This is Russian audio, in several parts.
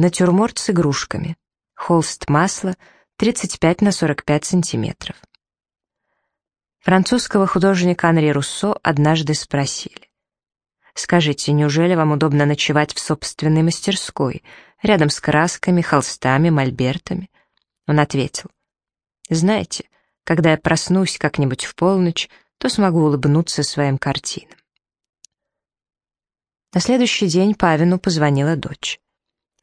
Натюрморт с игрушками. Холст масла 35 на 45 сантиметров. Французского художника Анри Руссо однажды спросили. «Скажите, неужели вам удобно ночевать в собственной мастерской, рядом с красками, холстами, мольбертами?» Он ответил. «Знаете, когда я проснусь как-нибудь в полночь, то смогу улыбнуться своим картинам». На следующий день Павину позвонила дочь.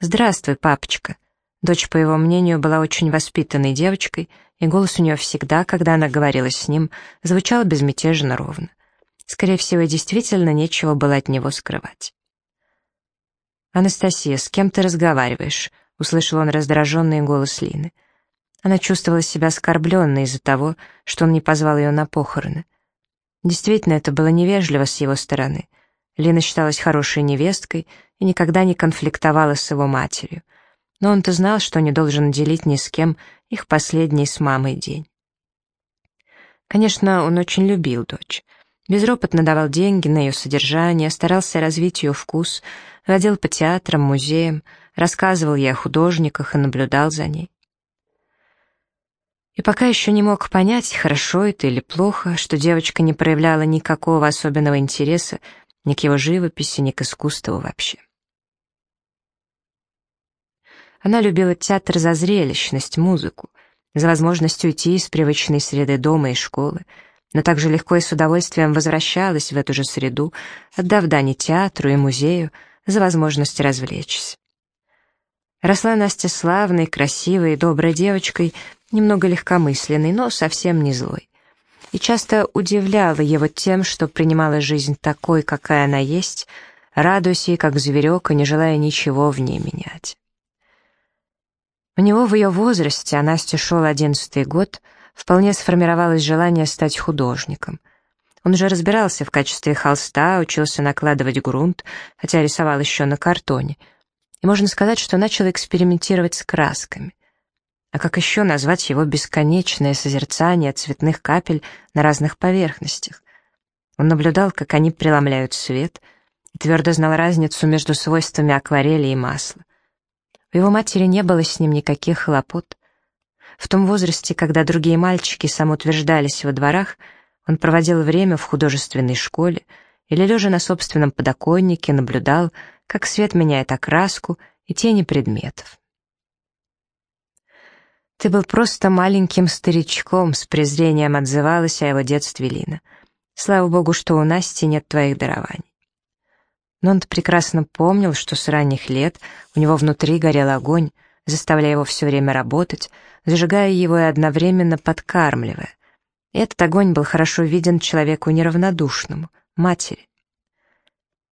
«Здравствуй, папочка». Дочь, по его мнению, была очень воспитанной девочкой, и голос у нее всегда, когда она говорила с ним, звучал безмятежно ровно. Скорее всего, действительно нечего было от него скрывать. «Анастасия, с кем ты разговариваешь?» — услышал он раздраженный голос Лины. Она чувствовала себя оскорбленной из-за того, что он не позвал ее на похороны. Действительно, это было невежливо с его стороны. Лина считалась хорошей невесткой и никогда не конфликтовала с его матерью. Но он-то знал, что не должен делить ни с кем их последний с мамой день. Конечно, он очень любил дочь. Безропотно давал деньги на ее содержание, старался развить ее вкус, водил по театрам, музеям, рассказывал ей о художниках и наблюдал за ней. И пока еще не мог понять, хорошо это или плохо, что девочка не проявляла никакого особенного интереса ни к его живописи, ни к искусству вообще. Она любила театр за зрелищность, музыку, за возможность уйти из привычной среды дома и школы, но также легко и с удовольствием возвращалась в эту же среду, отдав дани театру и музею за возможность развлечься. Росла Настя славной, красивой доброй девочкой, немного легкомысленной, но совсем не злой. И часто удивляла его тем, что принимала жизнь такой, какая она есть, радуясь ей, как зверек, и не желая ничего в ней менять. У него в ее возрасте, а Насте шел одиннадцатый год, вполне сформировалось желание стать художником. Он уже разбирался в качестве холста, учился накладывать грунт, хотя рисовал еще на картоне. И можно сказать, что начал экспериментировать с красками. А как еще назвать его бесконечное созерцание цветных капель на разных поверхностях? Он наблюдал, как они преломляют свет, и твердо знал разницу между свойствами акварели и масла. У его матери не было с ним никаких хлопот. В том возрасте, когда другие мальчики самоутверждались во дворах, он проводил время в художественной школе или, лежа на собственном подоконнике, наблюдал, как свет меняет окраску и тени предметов. «Ты был просто маленьким старичком», — с презрением отзывалась о его детстве Лина. «Слава богу, что у Насти нет твоих дарований». Но он прекрасно помнил, что с ранних лет у него внутри горел огонь, заставляя его все время работать, зажигая его и одновременно подкармливая. Этот огонь был хорошо виден человеку неравнодушному, матери.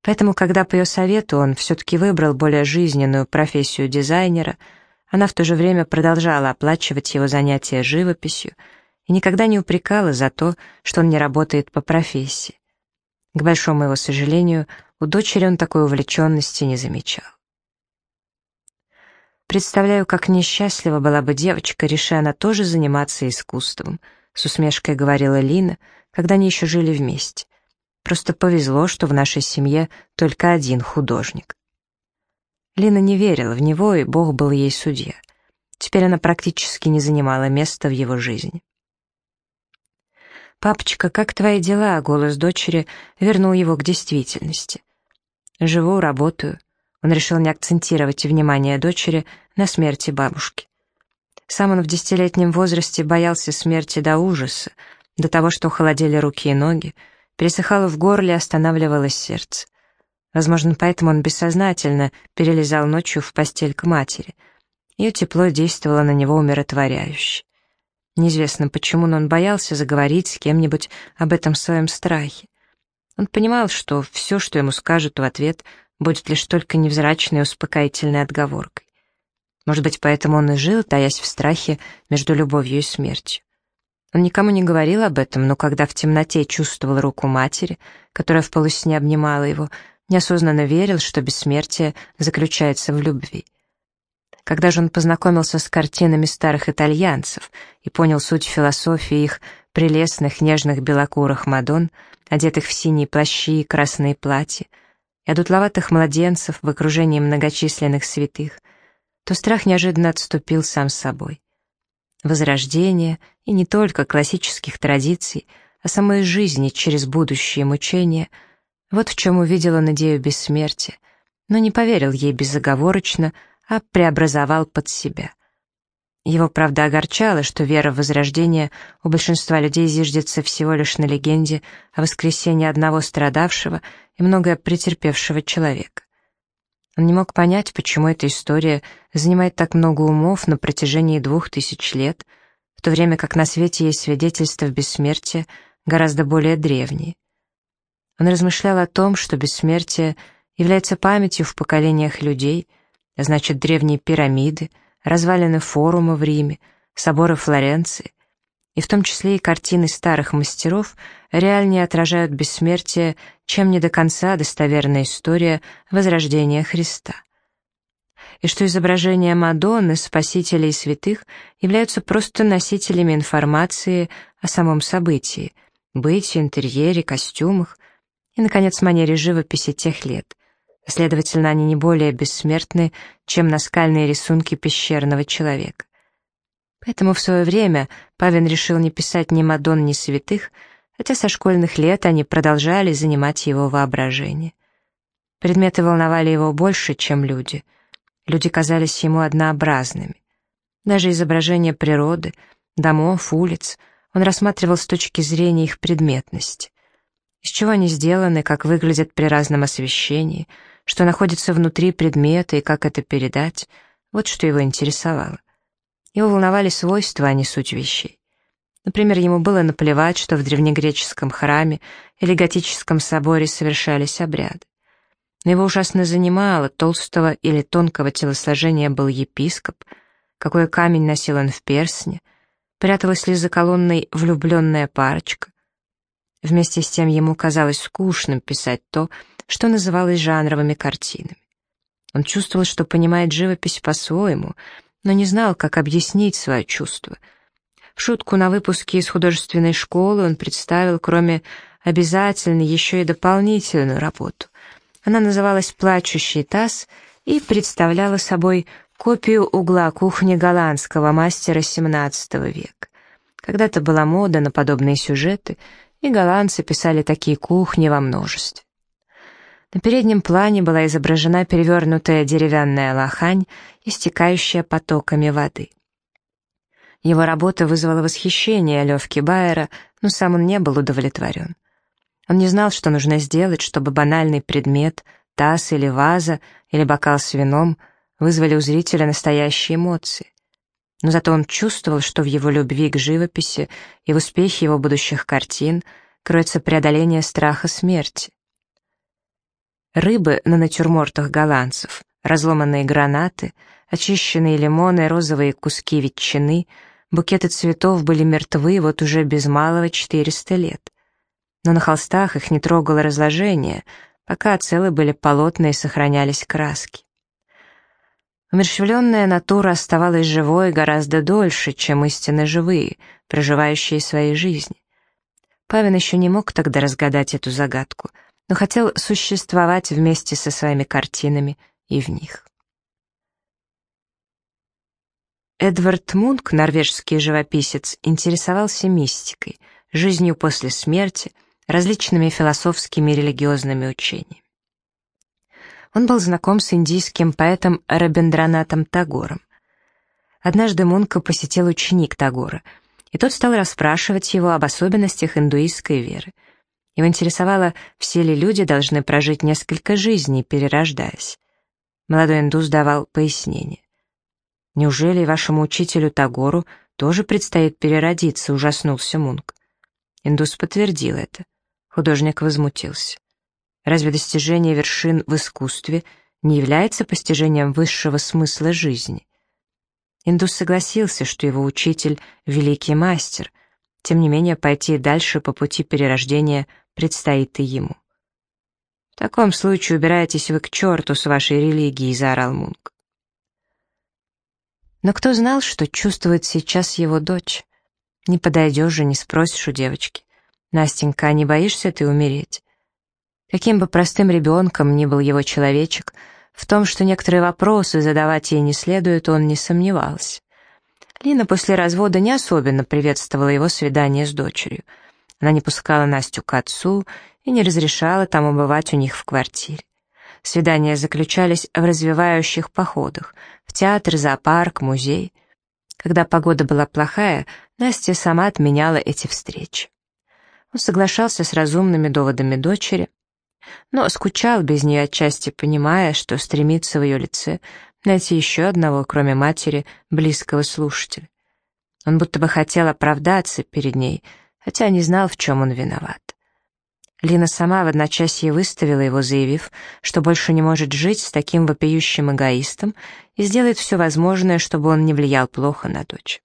Поэтому, когда по ее совету он все-таки выбрал более жизненную профессию дизайнера, она в то же время продолжала оплачивать его занятия живописью и никогда не упрекала за то, что он не работает по профессии. К большому его сожалению, у дочери он такой увлеченности не замечал. Представляю, как несчастлива была бы девочка, решая она тоже заниматься искусством, с усмешкой говорила Лина, когда они еще жили вместе. Просто повезло, что в нашей семье только один художник. Лина не верила в него, и Бог был ей судья. Теперь она практически не занимала места в его жизни. «Папочка, как твои дела?» — голос дочери вернул его к действительности. Живу, работаю. Он решил не акцентировать внимание дочери на смерти бабушки. Сам он в десятилетнем возрасте боялся смерти до ужаса, до того, что холодели руки и ноги, пересыхало в горле, останавливалось сердце. Возможно, поэтому он бессознательно перелезал ночью в постель к матери. Ее тепло действовало на него умиротворяюще. Неизвестно почему, но он боялся заговорить с кем-нибудь об этом своем страхе. Он понимал, что все, что ему скажут в ответ, будет лишь только невзрачной успокоительной отговоркой. Может быть, поэтому он и жил, таясь в страхе между любовью и смертью. Он никому не говорил об этом, но когда в темноте чувствовал руку матери, которая в полусне обнимала его, неосознанно верил, что бессмертие заключается в любви. Когда же он познакомился с картинами старых итальянцев и понял суть философии их прелестных нежных белокурых мадон, одетых в синие плащи и красные платья, и одутловатых младенцев в окружении многочисленных святых, то страх неожиданно отступил сам собой. Возрождение, и не только классических традиций, а самой жизни через будущее мучения — вот в чем увидел он идею бессмертия, но не поверил ей безоговорочно, а преобразовал под себя. Его, правда, огорчало, что вера в возрождение у большинства людей зиждется всего лишь на легенде о воскресении одного страдавшего и многое претерпевшего человека. Он не мог понять, почему эта история занимает так много умов на протяжении двух тысяч лет, в то время как на свете есть свидетельства бессмертия гораздо более древние. Он размышлял о том, что бессмертие является памятью в поколениях людей, а значит, древние пирамиды, развалины форума в Риме, соборы Флоренции, и в том числе и картины старых мастеров реальнее отражают бессмертие, чем не до конца достоверная история возрождения Христа. И что изображения Мадонны, Спасителя и святых являются просто носителями информации о самом событии, бытии, интерьере, костюмах, и, наконец, манере живописи тех лет. Следовательно, они не более бессмертны, чем наскальные рисунки пещерного человека. Поэтому в свое время Павин решил не писать ни Мадон, ни святых, хотя со школьных лет они продолжали занимать его воображение. Предметы волновали его больше, чем люди. Люди казались ему однообразными. Даже изображения природы, домов, улиц он рассматривал с точки зрения их предметности из чего они сделаны, как выглядят при разном освещении, что находится внутри предмета и как это передать, вот что его интересовало. Его волновали свойства, а не суть вещей. Например, ему было наплевать, что в древнегреческом храме или готическом соборе совершались обряды. Но его ужасно занимало, толстого или тонкого телосложения был епископ, какой камень носил он в персне, пряталась ли за колонной влюбленная парочка, Вместе с тем ему казалось скучным писать то, что называлось жанровыми картинами. Он чувствовал, что понимает живопись по-своему, но не знал, как объяснить свое чувство. В шутку на выпуске из художественной школы он представил, кроме обязательной, еще и дополнительную работу. Она называлась «Плачущий таз» и представляла собой копию угла кухни голландского мастера XVII века. Когда-то была мода на подобные сюжеты — и голландцы писали такие кухни во множестве. На переднем плане была изображена перевернутая деревянная лохань, истекающая потоками воды. Его работа вызвала восхищение Левки Байера, но сам он не был удовлетворен. Он не знал, что нужно сделать, чтобы банальный предмет, таз или ваза, или бокал с вином вызвали у зрителя настоящие эмоции но зато он чувствовал, что в его любви к живописи и в успехе его будущих картин кроется преодоление страха смерти. Рыбы на натюрмортах голландцев, разломанные гранаты, очищенные лимоны, розовые куски ветчины, букеты цветов были мертвы вот уже без малого 400 лет. Но на холстах их не трогало разложение, пока целы были полотна и сохранялись краски. Умерщвленная натура оставалась живой гораздо дольше, чем истинно живые, проживающие свои жизни. Павин еще не мог тогда разгадать эту загадку, но хотел существовать вместе со своими картинами и в них. Эдвард Мунк, норвежский живописец, интересовался мистикой, жизнью после смерти, различными философскими и религиозными учениями. Он был знаком с индийским поэтом Рабиндранатом Тагором. Однажды Мунка посетил ученик Тагора, и тот стал расспрашивать его об особенностях индуистской веры. Его интересовало, все ли люди должны прожить несколько жизней, перерождаясь. Молодой индус давал пояснение. «Неужели вашему учителю Тагору тоже предстоит переродиться?» — ужаснулся Мунк. Индус подтвердил это. Художник возмутился. Разве достижение вершин в искусстве не является постижением высшего смысла жизни? Индус согласился, что его учитель — великий мастер, тем не менее пойти дальше по пути перерождения предстоит и ему. «В таком случае убирайтесь вы к черту с вашей религией», — заорал Мунк. Но кто знал, что чувствует сейчас его дочь? Не подойдешь же, не спросишь у девочки. «Настенька, а не боишься ты умереть?» Каким бы простым ребенком ни был его человечек, В том, что некоторые вопросы задавать ей не следует, он не сомневался. Лина после развода не особенно приветствовала его свидание с дочерью. Она не пускала Настю к отцу и не разрешала там бывать у них в квартире. Свидания заключались в развивающих походах, в театр, зоопарк, музей. Когда погода была плохая, Настя сама отменяла эти встречи. Он соглашался с разумными доводами дочери, но скучал без нее отчасти, понимая, что стремится в ее лице найти еще одного, кроме матери, близкого слушателя. Он будто бы хотел оправдаться перед ней, хотя не знал, в чем он виноват. Лина сама в одночасье выставила его, заявив, что больше не может жить с таким вопиющим эгоистом и сделает все возможное, чтобы он не влиял плохо на дочь.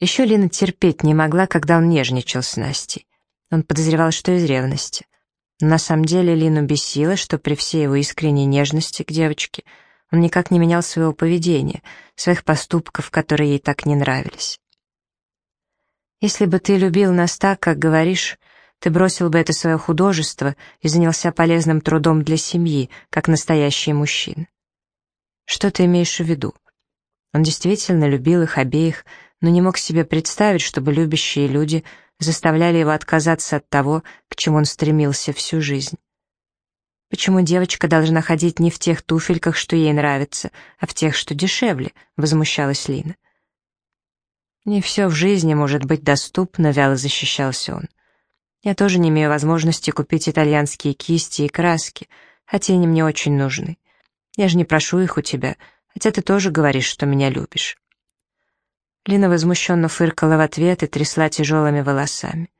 Еще Лина терпеть не могла, когда он нежничал с Настей. Он подозревал, что из ревности. Но на самом деле Лину бесило, что при всей его искренней нежности к девочке он никак не менял своего поведения, своих поступков, которые ей так не нравились. «Если бы ты любил нас так, как говоришь, ты бросил бы это свое художество и занялся полезным трудом для семьи, как настоящий мужчина». «Что ты имеешь в виду?» Он действительно любил их обеих, но не мог себе представить, чтобы любящие люди заставляли его отказаться от того, к чему он стремился всю жизнь. «Почему девочка должна ходить не в тех туфельках, что ей нравится, а в тех, что дешевле?» — возмущалась Лина. «Не все в жизни может быть доступно», — вяло защищался он. «Я тоже не имею возможности купить итальянские кисти и краски, хотя они мне очень нужны. Я же не прошу их у тебя, хотя ты тоже говоришь, что меня любишь». Лина возмущенно фыркала в ответ и трясла тяжелыми волосами.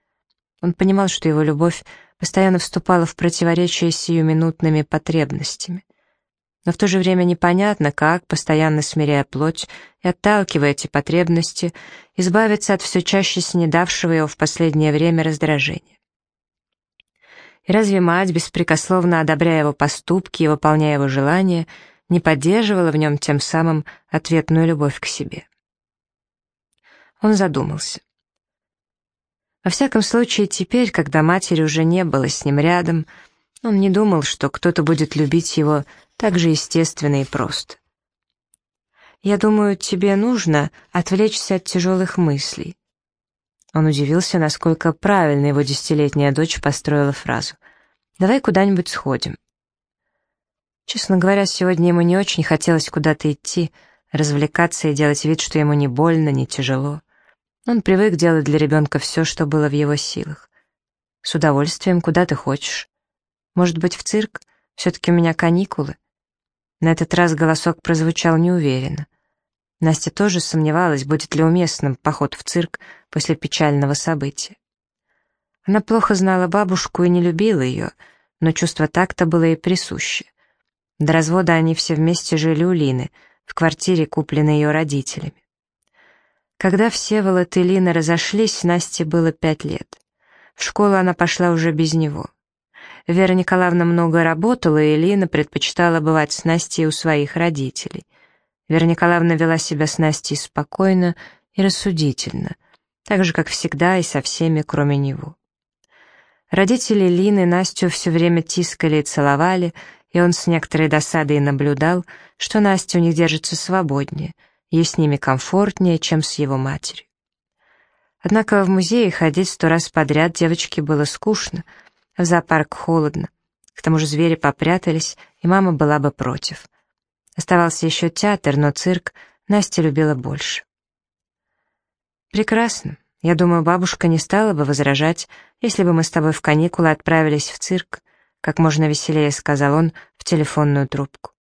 Он понимал, что его любовь постоянно вступала в противоречие с сиюминутными потребностями. Но в то же время непонятно, как, постоянно смиряя плоть и отталкивая эти потребности, избавиться от все чаще снедавшего его в последнее время раздражения. И разве мать, беспрекословно одобряя его поступки и выполняя его желания, не поддерживала в нем тем самым ответную любовь к себе? Он задумался. Во всяком случае, теперь, когда матери уже не было с ним рядом, он не думал, что кто-то будет любить его так же естественно и просто. «Я думаю, тебе нужно отвлечься от тяжелых мыслей». Он удивился, насколько правильно его десятилетняя дочь построила фразу. «Давай куда-нибудь сходим». Честно говоря, сегодня ему не очень хотелось куда-то идти, развлекаться и делать вид, что ему не больно, не тяжело. Он привык делать для ребенка все, что было в его силах. С удовольствием, куда ты хочешь. Может быть, в цирк? Все-таки у меня каникулы. На этот раз голосок прозвучал неуверенно. Настя тоже сомневалась, будет ли уместным поход в цирк после печального события. Она плохо знала бабушку и не любила ее, но чувство такта было ей присуще. До развода они все вместе жили у Лины, в квартире, купленной ее родителями. Когда все Волод и Лина разошлись, Насте было пять лет. В школу она пошла уже без него. Вера Николаевна много работала, и Лина предпочитала бывать с Настей у своих родителей. Вера Николаевна вела себя с Настей спокойно и рассудительно, так же, как всегда и со всеми, кроме него. Родители Лины Настю все время тискали и целовали, и он с некоторой досадой наблюдал, что Настя у них держится свободнее — Ей с ними комфортнее, чем с его матерью. Однако в музее ходить сто раз подряд девочке было скучно, в зоопарк холодно. К тому же звери попрятались, и мама была бы против. Оставался еще театр, но цирк Настя любила больше. «Прекрасно. Я думаю, бабушка не стала бы возражать, если бы мы с тобой в каникулы отправились в цирк», как можно веселее сказал он в телефонную трубку.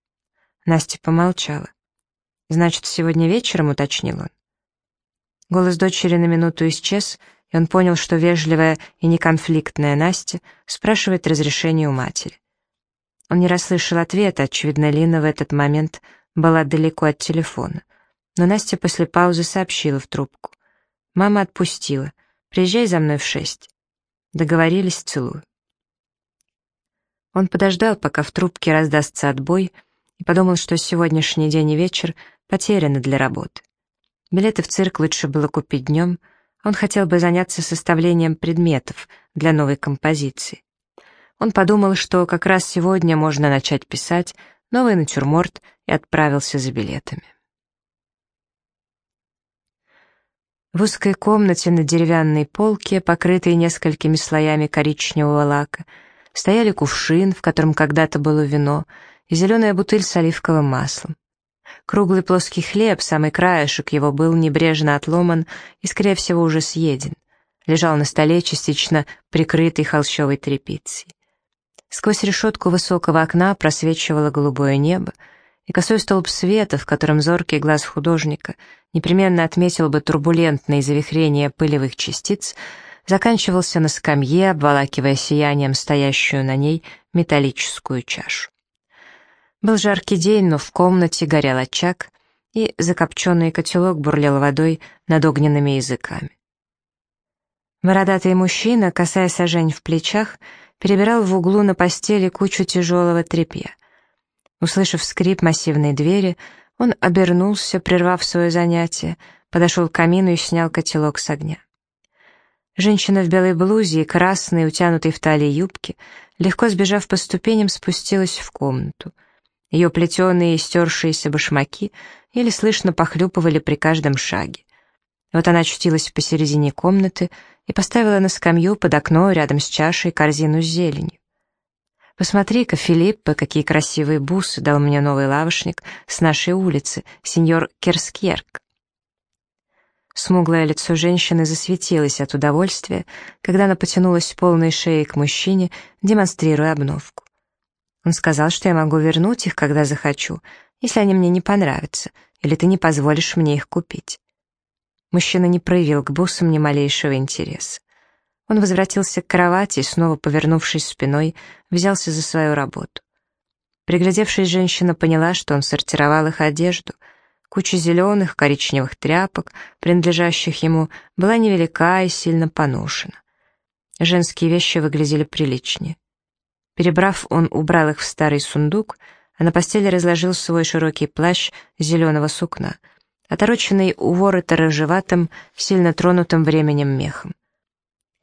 Настя помолчала. «Значит, сегодня вечером?» — уточнил он. Голос дочери на минуту исчез, и он понял, что вежливая и неконфликтная Настя спрашивает разрешение у матери. Он не расслышал ответа, очевидно, Лина в этот момент была далеко от телефона. Но Настя после паузы сообщила в трубку. «Мама отпустила. Приезжай за мной в шесть». Договорились, целую. Он подождал, пока в трубке раздастся отбой, и подумал, что сегодняшний день и вечер потеряны для работы. Билеты в цирк лучше было купить днем, он хотел бы заняться составлением предметов для новой композиции. Он подумал, что как раз сегодня можно начать писать новый натюрморт и отправился за билетами. В узкой комнате на деревянной полке, покрытой несколькими слоями коричневого лака, стояли кувшин, в котором когда-то было вино, и зеленая бутыль с оливковым маслом. Круглый плоский хлеб, самый краешек его, был небрежно отломан и, скорее всего, уже съеден. Лежал на столе, частично прикрытый холщовой тряпицей. Сквозь решетку высокого окна просвечивало голубое небо, и косой столб света, в котором зоркий глаз художника непременно отметил бы турбулентные завихрения пылевых частиц, заканчивался на скамье, обволакивая сиянием стоящую на ней металлическую чашу. Был жаркий день, но в комнате горел очаг, и закопченный котелок бурлел водой над огненными языками. Бородатый мужчина, касаясь сажень в плечах, перебирал в углу на постели кучу тяжелого тряпья. Услышав скрип массивной двери, он обернулся, прервав свое занятие, подошел к камину и снял котелок с огня. Женщина в белой блузе и красной, утянутой в талии юбке, легко сбежав по ступеням, спустилась в комнату. Ее плетеные и стершиеся башмаки еле слышно похлюпывали при каждом шаге. Вот она очутилась посередине комнаты и поставила на скамью под окно рядом с чашей корзину с зеленью. «Посмотри-ка, Филиппа, какие красивые бусы дал мне новый лавочник с нашей улицы, сеньор Керскерк». Смуглое лицо женщины засветилось от удовольствия, когда она потянулась полной шеей к мужчине, демонстрируя обновку. Он сказал, что я могу вернуть их, когда захочу, если они мне не понравятся, или ты не позволишь мне их купить. Мужчина не проявил к бусам ни малейшего интереса. Он возвратился к кровати и, снова повернувшись спиной, взялся за свою работу. Приглядевшись, женщина поняла, что он сортировал их одежду. Куча зеленых, коричневых тряпок, принадлежащих ему, была невелика и сильно поношена. Женские вещи выглядели приличнее. Перебрав, он убрал их в старый сундук, а на постели разложил свой широкий плащ зеленого сукна, отороченный у ворота рыжеватым, сильно тронутым временем мехом.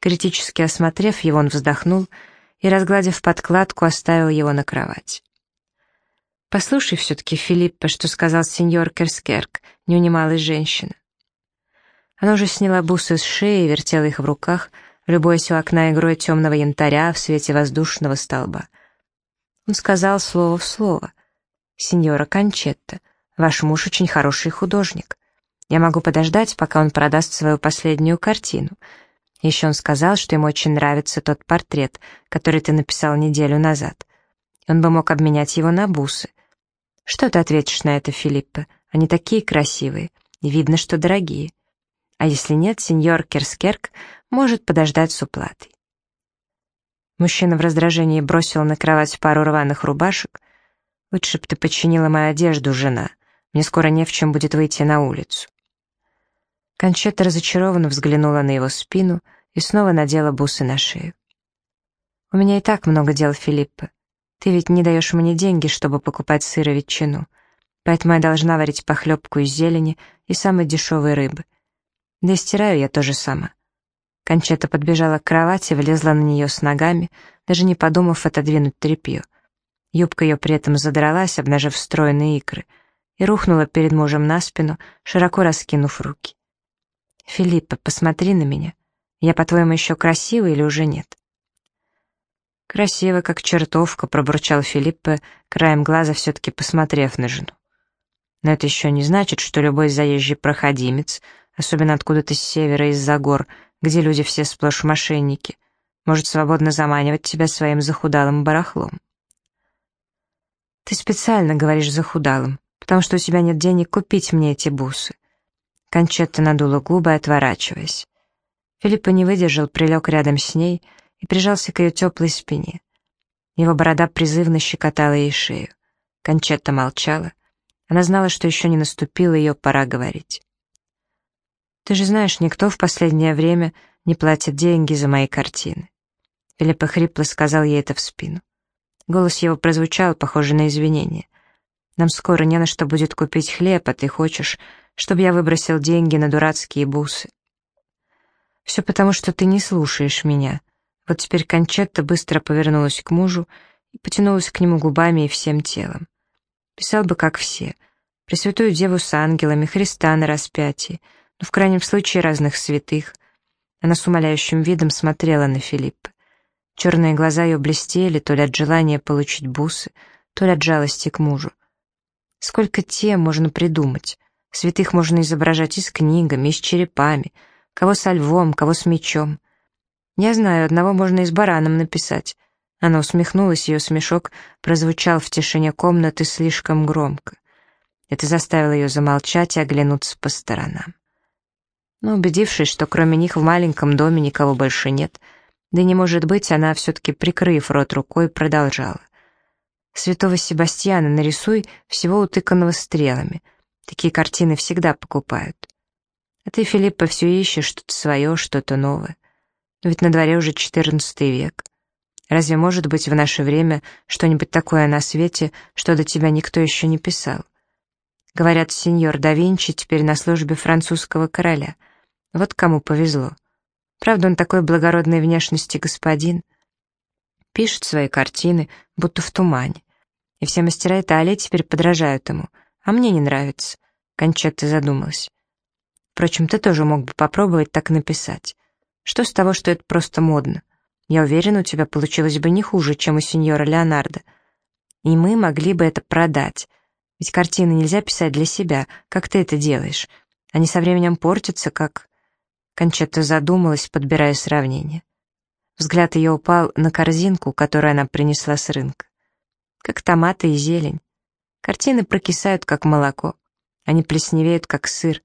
Критически осмотрев его, он вздохнул и, разгладив подкладку, оставил его на кровать. «Послушай все-таки, Филиппа, что сказал сеньор Керскерк», — не унималась женщина. Она уже сняла бусы с шеи и вертела их в руках, любуясь у окна игрой темного янтаря в свете воздушного столба. Он сказал слово в слово. «Сеньора Кончетта, ваш муж очень хороший художник. Я могу подождать, пока он продаст свою последнюю картину. Еще он сказал, что ему очень нравится тот портрет, который ты написал неделю назад. Он бы мог обменять его на бусы. Что ты ответишь на это, Филиппа? Они такие красивые, и видно, что дорогие. А если нет, сеньор Керскерк может подождать с уплатой. Мужчина в раздражении бросил на кровать пару рваных рубашек. «Лучше б ты починила мою одежду, жена. Мне скоро не в чем будет выйти на улицу». Кончета разочарованно взглянула на его спину и снова надела бусы на шею. «У меня и так много дел, Филиппа. Ты ведь не даешь мне деньги, чтобы покупать сыр и ветчину, поэтому я должна варить похлебку из зелени и самой дешевой рыбы. Да и стираю я тоже сама». Кончета подбежала к кровати, влезла на нее с ногами, даже не подумав отодвинуть тряпье. Юбка ее при этом задралась, обнажив стройные икры, и рухнула перед мужем на спину, широко раскинув руки. «Филиппа, посмотри на меня. Я, по-твоему, еще красивый или уже нет?» «Красиво, как чертовка», — пробурчал Филиппа, краем глаза все-таки посмотрев на жену. «Но это еще не значит, что любой заезжий проходимец, особенно откуда-то с севера из-за гор, где люди все сплошь мошенники, может свободно заманивать тебя своим захудалым барахлом». «Ты специально говоришь захудалым, потому что у тебя нет денег купить мне эти бусы. Кончетта надула губы, отворачиваясь. Филиппа не выдержал, прилег рядом с ней и прижался к ее теплой спине. Его борода призывно щекотала ей шею. Кончетта молчала. Она знала, что еще не наступила ее пора говорить. «Ты же знаешь, никто в последнее время не платит деньги за мои картины». Филиппа хрипло сказал ей это в спину. Голос его прозвучал, похоже на извинение. «Нам скоро не на что будет купить хлеб, а ты хочешь, чтобы я выбросил деньги на дурацкие бусы. Все потому, что ты не слушаешь меня. Вот теперь Кончетта быстро повернулась к мужу и потянулась к нему губами и всем телом. Писал бы, как все. Пресвятую Деву с ангелами, Христа на распятии, но в крайнем случае разных святых. Она с умоляющим видом смотрела на Филиппа. Черные глаза ее блестели то ли от желания получить бусы, то ли от жалости к мужу. Сколько тем можно придумать. Святых можно изображать и с книгами, и с черепами, кого со львом, кого с мечом. Я знаю, одного можно и с бараном написать. Она усмехнулась, ее смешок прозвучал в тишине комнаты слишком громко. Это заставило ее замолчать и оглянуться по сторонам. Но убедившись, что кроме них в маленьком доме никого больше нет, да не может быть, она все-таки, прикрыв рот рукой, продолжала. «Святого Себастьяна нарисуй, всего утыканного стрелами. Такие картины всегда покупают. А ты, Филиппа, все ищешь что-то свое, что-то новое. Но ведь на дворе уже четырнадцатый век. Разве может быть в наше время что-нибудь такое на свете, что до тебя никто еще не писал? Говорят, сеньор да Винчи теперь на службе французского короля. Вот кому повезло. Правда, он такой благородной внешности господин. Пишет свои картины, будто в тумане. И все мастера Италии теперь подражают ему. А мне не нравится. Кончетта задумалась. Впрочем, ты тоже мог бы попробовать так написать. Что с того, что это просто модно? Я уверена, у тебя получилось бы не хуже, чем у сеньора Леонардо. И мы могли бы это продать. Ведь картины нельзя писать для себя, как ты это делаешь. Они со временем портятся, как... Кончетта задумалась, подбирая сравнение. Взгляд ее упал на корзинку, которую она принесла с рынка. Как томаты и зелень. Картины прокисают, как молоко. Они плесневеют, как сыр.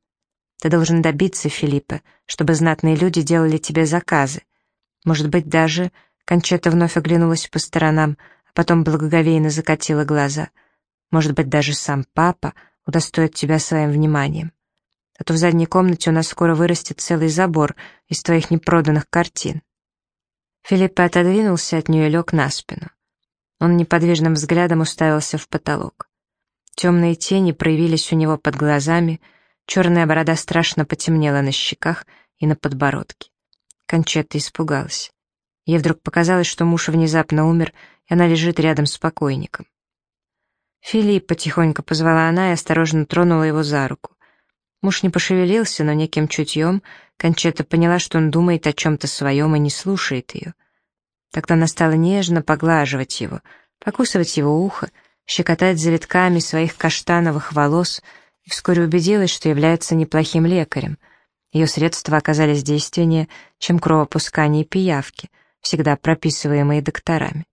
Ты должен добиться, Филиппа, чтобы знатные люди делали тебе заказы. Может быть, даже... Кончета вновь оглянулась по сторонам, а потом благоговейно закатила глаза. Может быть, даже сам папа удостоит тебя своим вниманием. А то в задней комнате у нас скоро вырастет целый забор из твоих непроданных картин. Филиппа отодвинулся от нее и лег на спину. Он неподвижным взглядом уставился в потолок. Темные тени проявились у него под глазами — Черная борода страшно потемнела на щеках и на подбородке. Кончетта испугалась. Ей вдруг показалось, что муж внезапно умер, и она лежит рядом с покойником. Филипп потихоньку позвала она и осторожно тронула его за руку. Муж не пошевелился, но неким чутьем Кончета поняла, что он думает о чем-то своем и не слушает ее. Тогда она стала нежно поглаживать его, покусывать его ухо, щекотать завитками своих каштановых волос — и вскоре убедилась, что является неплохим лекарем. Ее средства оказались действеннее, чем кровопускание и пиявки, всегда прописываемые докторами.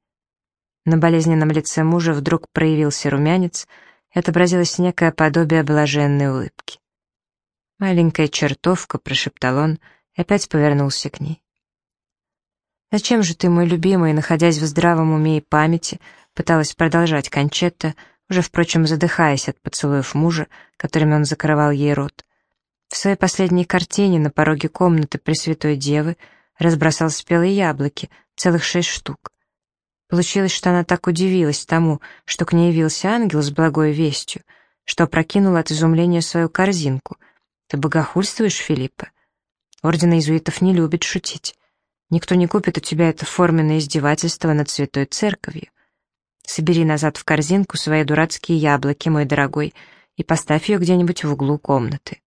На болезненном лице мужа вдруг проявился румянец, и отобразилось некое подобие блаженной улыбки. «Маленькая чертовка», — прошептал он, и опять повернулся к ней. «Зачем же ты, мой любимый, находясь в здравом уме и памяти, пыталась продолжать Кончетта, — уже, впрочем, задыхаясь от поцелуев мужа, которыми он закрывал ей рот. В своей последней картине на пороге комнаты Пресвятой Девы разбросал спелые яблоки, целых шесть штук. Получилось, что она так удивилась тому, что к ней явился ангел с благой вестью, что опрокинула от изумления свою корзинку. «Ты богохульствуешь, Филиппа? Орден иезуитов не любит шутить. Никто не купит у тебя это форменное издевательство над святой церковью. Собери назад в корзинку свои дурацкие яблоки, мой дорогой, и поставь ее где-нибудь в углу комнаты.